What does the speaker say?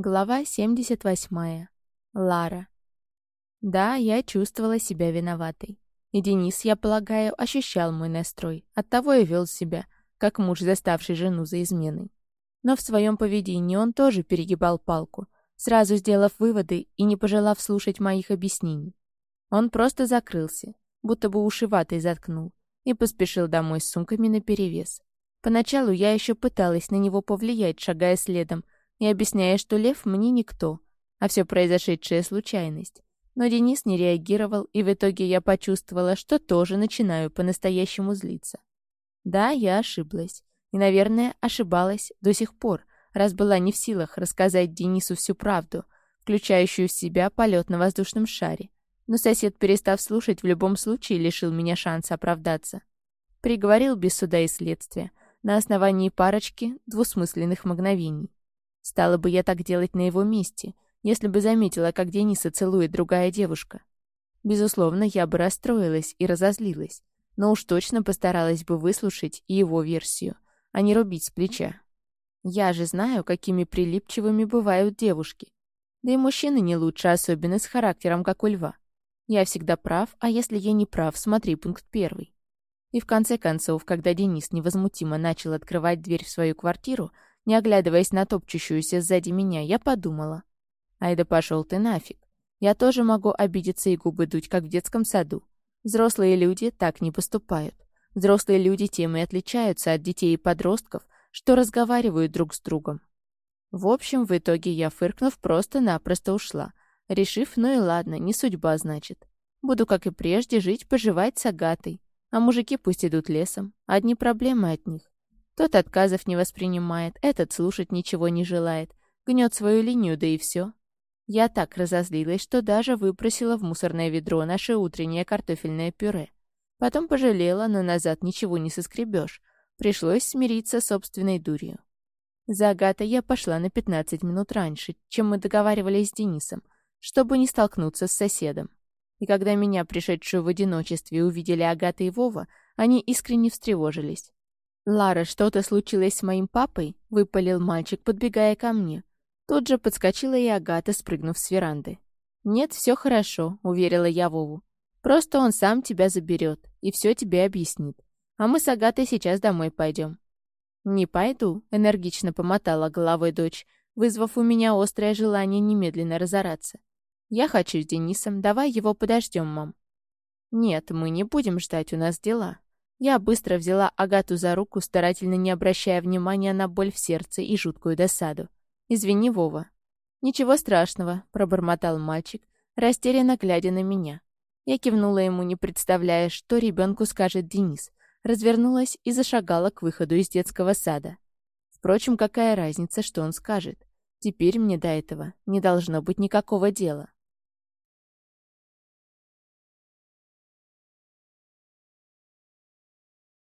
Глава 78. Лара. Да, я чувствовала себя виноватой. И Денис, я полагаю, ощущал мой настрой, оттого и вел себя, как муж, заставший жену за изменой. Но в своем поведении он тоже перегибал палку, сразу сделав выводы и не пожелав слушать моих объяснений. Он просто закрылся, будто бы уши ватой заткнул, и поспешил домой с сумками наперевес. Поначалу я еще пыталась на него повлиять, шагая следом, и объясняя, что Лев мне никто, а все произошедшее — случайность. Но Денис не реагировал, и в итоге я почувствовала, что тоже начинаю по-настоящему злиться. Да, я ошиблась. И, наверное, ошибалась до сих пор, раз была не в силах рассказать Денису всю правду, включающую в себя полет на воздушном шаре. Но сосед, перестав слушать, в любом случае лишил меня шанса оправдаться. Приговорил без суда и следствия, на основании парочки двусмысленных мгновений. Стала бы я так делать на его месте, если бы заметила, как Дениса целует другая девушка. Безусловно, я бы расстроилась и разозлилась, но уж точно постаралась бы выслушать и его версию, а не рубить с плеча. Я же знаю, какими прилипчивыми бывают девушки. Да и мужчины не лучше, особенно с характером, как у льва. Я всегда прав, а если я не прав, смотри пункт первый. И в конце концов, когда Денис невозмутимо начал открывать дверь в свою квартиру, не оглядываясь на топчущуюся сзади меня, я подумала. Ай да пошел ты нафиг. Я тоже могу обидеться и губы дуть, как в детском саду. Взрослые люди так не поступают. Взрослые люди тем и отличаются от детей и подростков, что разговаривают друг с другом. В общем, в итоге я, фыркнув, просто-напросто ушла, решив, ну и ладно, не судьба, значит. Буду, как и прежде, жить, поживать с Агатой. А мужики пусть идут лесом. Одни проблемы от них. Тот отказов не воспринимает, этот слушать ничего не желает, гнет свою линию, да и все. Я так разозлилась, что даже выбросила в мусорное ведро наше утреннее картофельное пюре. Потом пожалела, но назад ничего не соскребешь. Пришлось смириться с собственной дурью. За Агатой я пошла на 15 минут раньше, чем мы договаривались с Денисом, чтобы не столкнуться с соседом. И когда меня, пришедшую в одиночестве, увидели Агата и Вова, они искренне встревожились. «Лара, что-то случилось с моим папой?» — выпалил мальчик, подбегая ко мне. Тут же подскочила и Агата, спрыгнув с веранды. «Нет, все хорошо», — уверила я Вову. «Просто он сам тебя заберет и все тебе объяснит. А мы с Агатой сейчас домой пойдем». «Не пойду», — энергично помотала головой дочь, вызвав у меня острое желание немедленно разораться. «Я хочу с Денисом, давай его подождем, мам». «Нет, мы не будем ждать, у нас дела», я быстро взяла Агату за руку, старательно не обращая внимания на боль в сердце и жуткую досаду. «Извини, Вова». «Ничего страшного», — пробормотал мальчик, растерянно глядя на меня. Я кивнула ему, не представляя, что ребенку скажет Денис. Развернулась и зашагала к выходу из детского сада. Впрочем, какая разница, что он скажет? Теперь мне до этого не должно быть никакого дела.